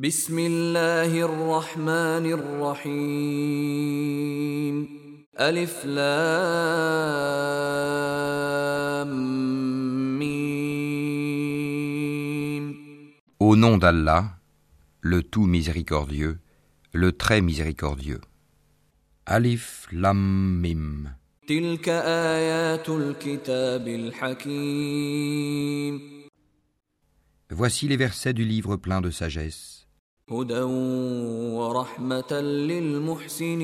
بسم الله الرحمن الرحيم ألف لام ميم Au nom d'Allah, le tout miséricordieux, le très miséricordieux. Alif Lam Mim. تلك آيات الكتاب الحكيم Voici les versets du livre plein de sagesse. هدى ورحمة للمحسنين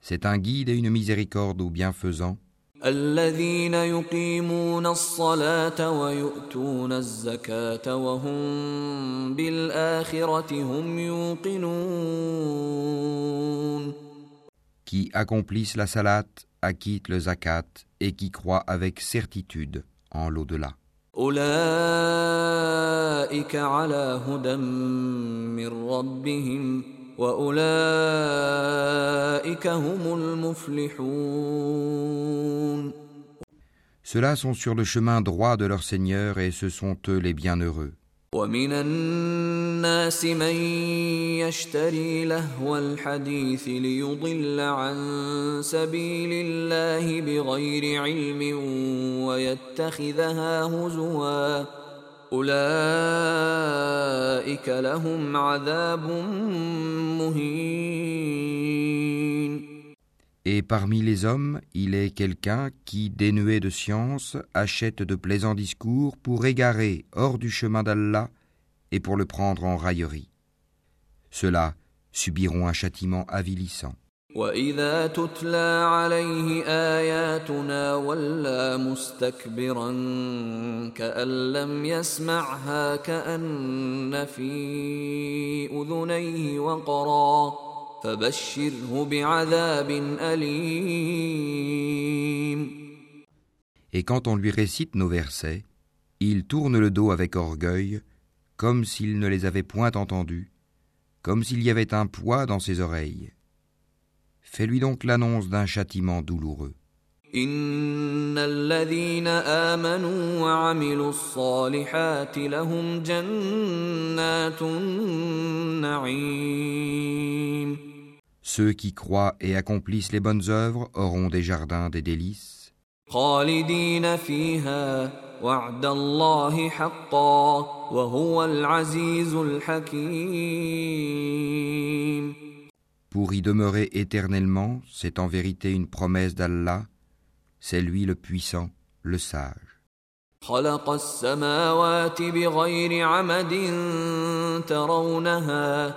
C'est un guide et une miséricorde aux bienfaisants, الذين يقيمون الصلاة ويؤتون الزكاة وهم بالآخرة هم يوقنون qui accomplissent la salat, acquittent le zakat et qui croient avec certitude en l'au-delà. أولئك على هدى من ربهم وأولئك هم المفلحون Ceux-là sont sur le chemin droit de leur Seigneur et ce sont eux les bienheureux. ومن الناس من يشتري لهو الحديث ليضل عن سبيل الله بغير علم ويتخذها هزوا أولئك لهم عذاب مهين Et parmi les hommes, il est quelqu'un qui, dénué de science, achète de plaisants discours pour égarer hors du chemin d'Allah et pour le prendre en raillerie. Ceux-là subiront un châtiment avilissant. وإذا تتلى عليه آياتنا ولى مستكبرا كأن لم يسمعها كأن في أذنيه وقرا فبشره بعذاب أليم Et quand on lui récite nos versets, il tourne le dos avec orgueil, comme s'il ne les avait point entendus, comme s'il y avait un poids dans ses oreilles. Fais-lui donc l'annonce d'un châtiment douloureux. إن الذين آمنوا وعملوا الصالحات لهم جنات النعيم Ceux qui croient et accomplissent les bonnes œuvres auront des jardins des délices, خالدين فيها وعد الله حقا وهو العزيز الحكيم pour y demeurer éternellement, c'est en vérité une promesse d'Allah, c'est lui le puissant, le sage. خلق السماوات بغير عمد ترونها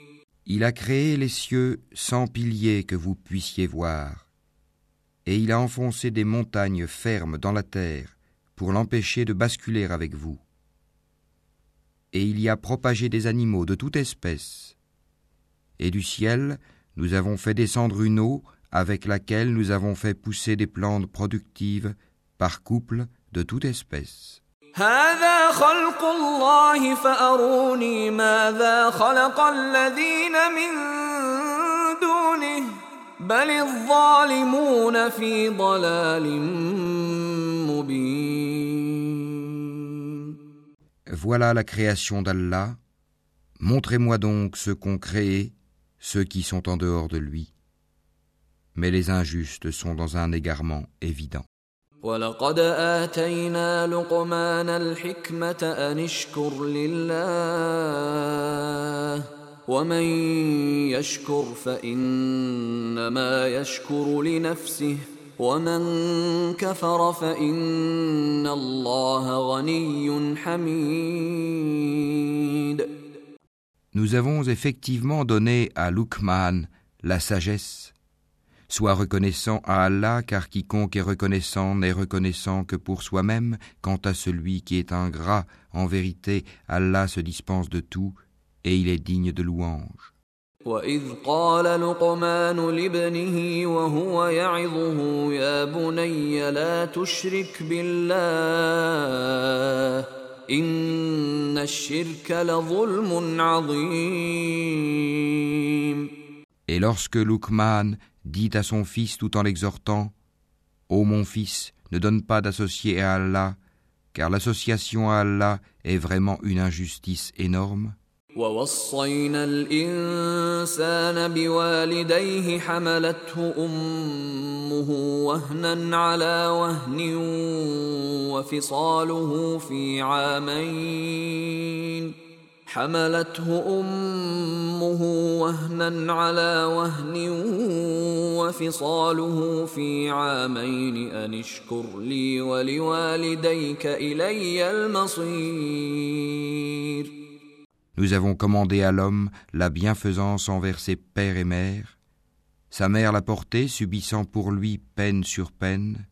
Il a créé les cieux sans piliers que vous puissiez voir, et il a enfoncé des montagnes fermes dans la terre pour l'empêcher de basculer avec vous. Et il y a propagé des animaux de toute espèce. Et du ciel, nous avons fait descendre une eau avec laquelle nous avons fait pousser des plantes productives par couple de toute espèce. هذا خلق الله فأروني ماذا خلق الذين من دونه بل الظالمون في ضلال مبين Voilà la création d'Allah. Montrez-moi donc ceux qu'ont créé, ceux qui sont en dehors de lui. Mais les injustes sont dans un égarement évident. ولقد آتينا لقمان الحكمة أن اشكر لله ومن يشكر فإنما يشكر لنفسه ومن كفر فإن الله غني حميد Nous avons effectivement donné à Luqman la sagesse. Sois reconnaissant à Allah, car quiconque est reconnaissant n'est reconnaissant que pour soi-même. Quant à celui qui est ingrat, en vérité, Allah se dispense de tout, et il est digne de louange. وإذ قال لقمان لابنه وهو يعظه يا بني لا تشرك بالله إن الشرك لظلم عظيم Et lorsque Luqman dit à son fils tout en l'exhortant Ô mon fils, ne donne pas d'associer à Allah, car l'association à Allah est vraiment une injustice énorme. ووصينا الإنسان بوالديه حملته أمه وهنا على وهن وفصاله في عامين حملته أمه وهنا على وهن وفصاله في عامين أن اشكر لي ولوالديك إلي المصير Nous avons commandé à l'homme la bienfaisance envers ses pères et mères. Sa mère l'a porté, subissant pour lui peine sur peine.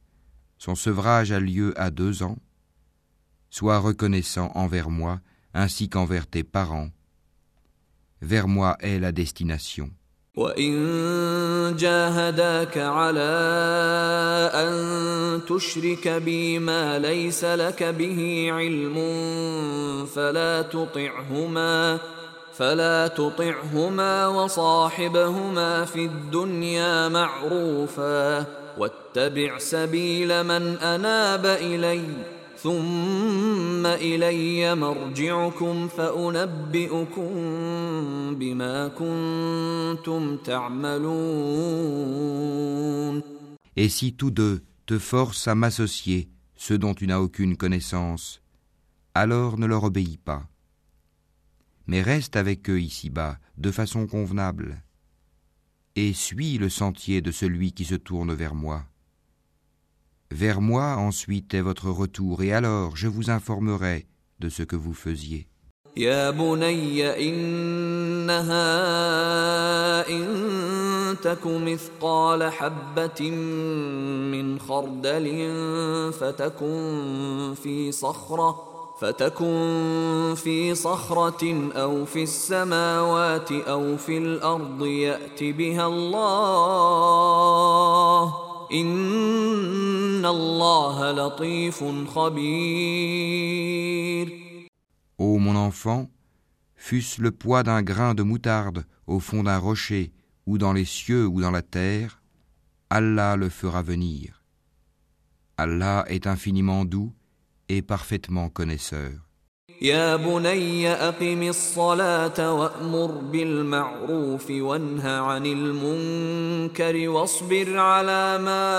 Son sevrage a lieu à deux ans. Sois reconnaissant envers moi, ainsi qu'envers tes parents. Vers moi est la destination. وإن جاهداك على أن تشرك بي ما ليس لك به علم فلا تطعهما فلا تطعهما وصاحبهما في الدنيا معروفا واتبع سبيل من أناب إليّ ثم إلي مرجعكم فأنبئكم بما كنتم تعملون Et si tous deux te forcent à m'associer, ceux dont tu n'as aucune connaissance, alors ne leur obéis pas. Mais reste avec eux ici-bas, de façon convenable, et suis le sentier de celui qui se tourne vers moi. Vers moi ensuite est votre retour, et alors je vous informerai de ce que vous faisiez. يا بني إنها إن تك مثقال حبة من خردل فتكن في صخرة فتكن في صخرة أو في السماوات أو في الأرض يأت بها الله إن الله لطيف خبير Ô mon enfant, fût-ce le poids d'un grain de moutarde au fond d'un rocher, ou dans les cieux ou dans la terre, Allah le fera venir. Allah est infiniment doux et parfaitement connaisseur. يا بني أقم الصلاة وأمر بالمعروف وانه عن المنكر واصبر على ما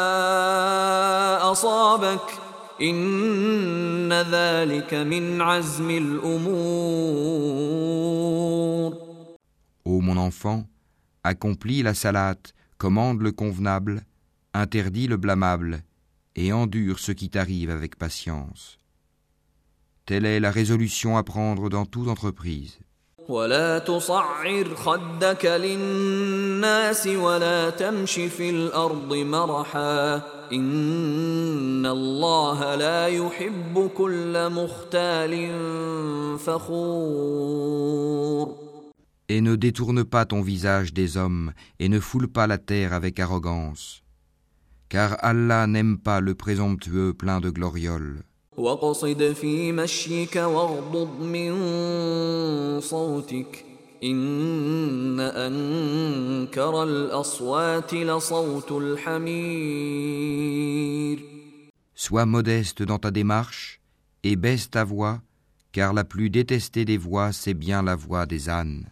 أصابك إن ذلك من عزم الأمور Ô mon enfant, accomplis la salate, commande le convenable, interdis le blâmable, et endure ce qui t'arrive avec patience. Telle est la résolution à prendre dans toute entreprise. ولا تصعر خدك للناس ولا تمش في الأرض مرحا إن الله لا يحب كل مختال فخور Et ne détourne pas ton visage des hommes, et ne foule pas la terre avec arrogance. Car Allah n'aime pas le présomptueux plein de glorioles. واقصد في مشيك واغضض من صوتك إن أنكر الأصوات لصوت الحمير Sois modeste dans ta démarche, et baisse ta voix, car la plus détestée des voix, c'est bien la voix des ânes.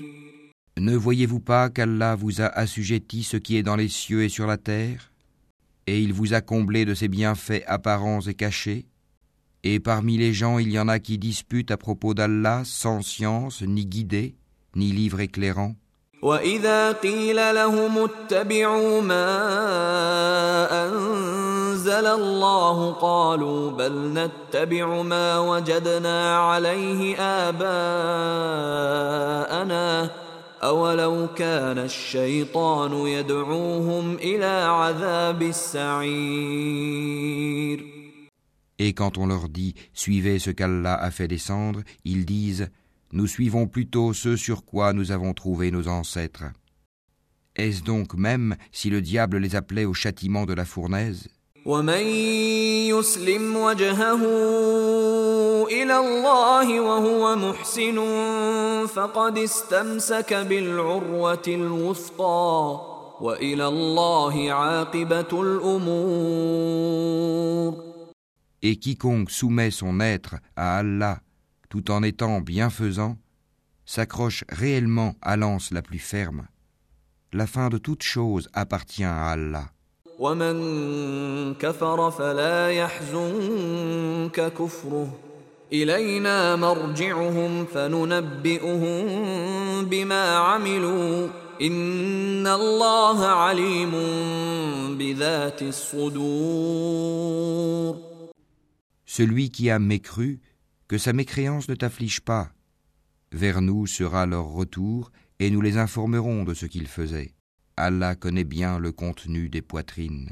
voyez-vous pas qu'Allah vous a assujetti ce qui est dans les cieux et sur la terre Et il vous a comblé de ses bienfaits apparents et cachés Et parmi les gens il y en a qui disputent à propos d'Allah sans science, ni guidée, ni livre éclairant واذا قيل لهم اتبعوا ما انزل الله قالوا بل نتبع ما وجدنا عليه اباءنا اولو كان الشيطان يدعوهم الى عذاب السعير Et quand on leur dit Suivez ce qu'Allah a fait descendre, ils disent Nous suivons plutôt ce sur quoi nous avons trouvé nos ancêtres. Est-ce donc même si le diable les appelait au châtiment de la fournaise Et quiconque soumet son être à Allah tout en étant bienfaisant, s'accroche réellement à l'anse la plus ferme. La fin de toute chose appartient à Allah. Celui qui a mécru, que sa mécréance ne t'afflige pas. Vers nous sera leur retour, et nous les informerons de ce qu'ils faisaient. Allah connaît bien le contenu des poitrines.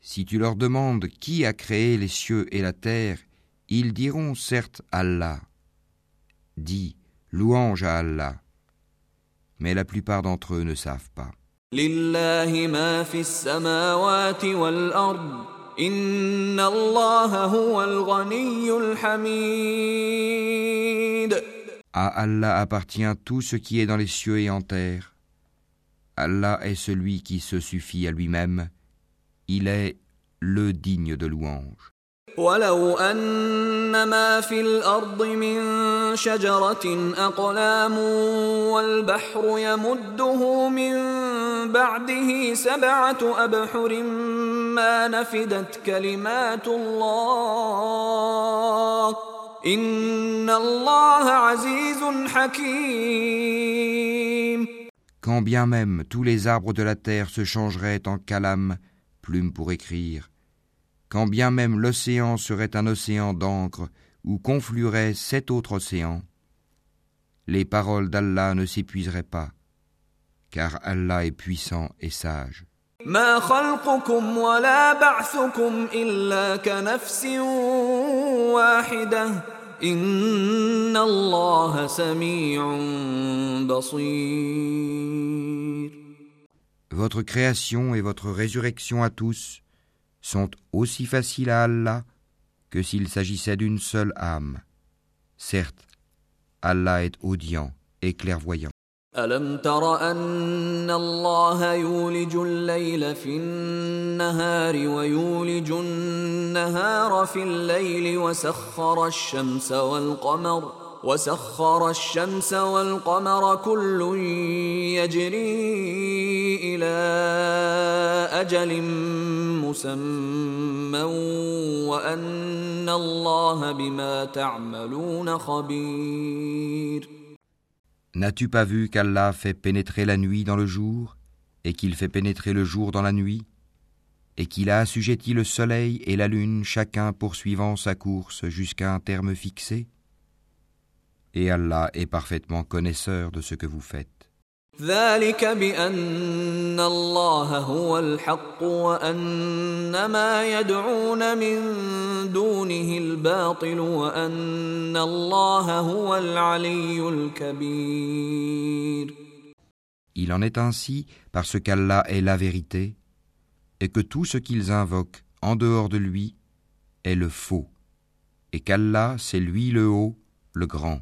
Si tu leur demandes qui a créé les cieux et la terre, ils diront certes Allah. Dis, louange à Allah. Mais la plupart d'entre eux ne savent pas. لله ما في السماوات والأرض إن الله هو الغني الحميد À Allah appartient tout ce qui est dans les cieux et en terre. Allah est celui qui se suffit à lui-même. Il est le digne de louange. ولو أن ما في الأرض من شجرة أقلام والبحر يمده من بعده سبعة أبحر ما نفدت كلمات الله. إن الله عزيز حكيم. Quand bien même tous les arbres de la terre se changeraient en calame, plume pour écrire, quand bien même l'océan serait un océan d'encre où conflueraient sept autres océans, les paroles d'Allah ne s'épuiseraient pas, car Allah est puissant et sage. Votre création et votre résurrection à tous sont aussi faciles à Allah que s'il s'agissait d'une seule âme. Certes, Allah est audient et clairvoyant. ألم تر أن الله يولج الليل في النهار ويولج النهار في الليل وسخر الشمس والقمر وسخر الشمس والقمر كل يجري إلى أجل مسمى وأن الله بما تعملون خبير N'as-tu pas vu qu'Allah fait pénétrer la nuit dans le jour et qu'il fait pénétrer le jour dans la nuit et qu'il a assujetti le soleil et la lune chacun poursuivant sa course jusqu'à un terme fixé Et Allah est parfaitement connaisseur de ce que vous faites. Il en est ainsi parce qu'Allah est la vérité et que tout ce qu'ils invoquent en dehors de lui est le faux. et qu'Allah, c'est lui le haut, le grand.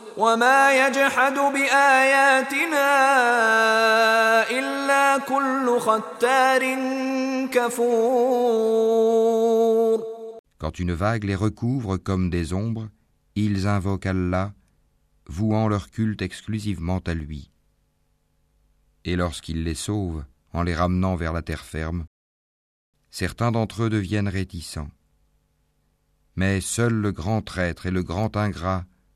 وما يجحد بآياتنا إلا كل ختار كفور Quand une vague les recouvre comme des ombres, ils invoquent Allah, vouant leur culte exclusivement à lui. Et lorsqu'il les sauve, en les ramenant vers la terre ferme, certains d'entre eux deviennent réticents. Mais seul le grand traître et le grand ingrat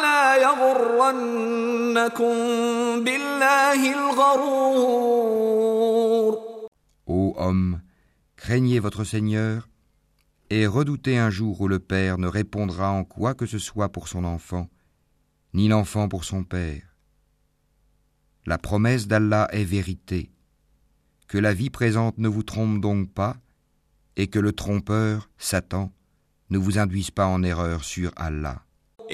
ولا يغرنكم بالله الغرور Ô homme, craignez votre Seigneur et redoutez un jour où le Père ne répondra en quoi que ce soit pour son enfant, ni l'enfant pour son Père. La promesse d'Allah est vérité. Que la vie présente ne vous trompe donc pas, et que le trompeur, Satan, ne vous induise pas en erreur sur Allah.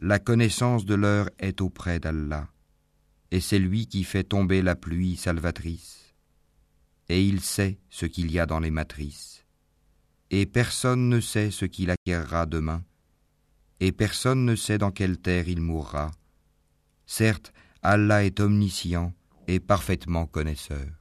La connaissance de l'heure est auprès d'Allah, et c'est lui qui fait tomber la pluie salvatrice. Et il sait ce qu'il y a dans les matrices. Et personne ne sait ce qu'il acquérera demain, et personne ne sait dans quelle terre il mourra. Certes, Allah est omniscient et parfaitement connaisseur.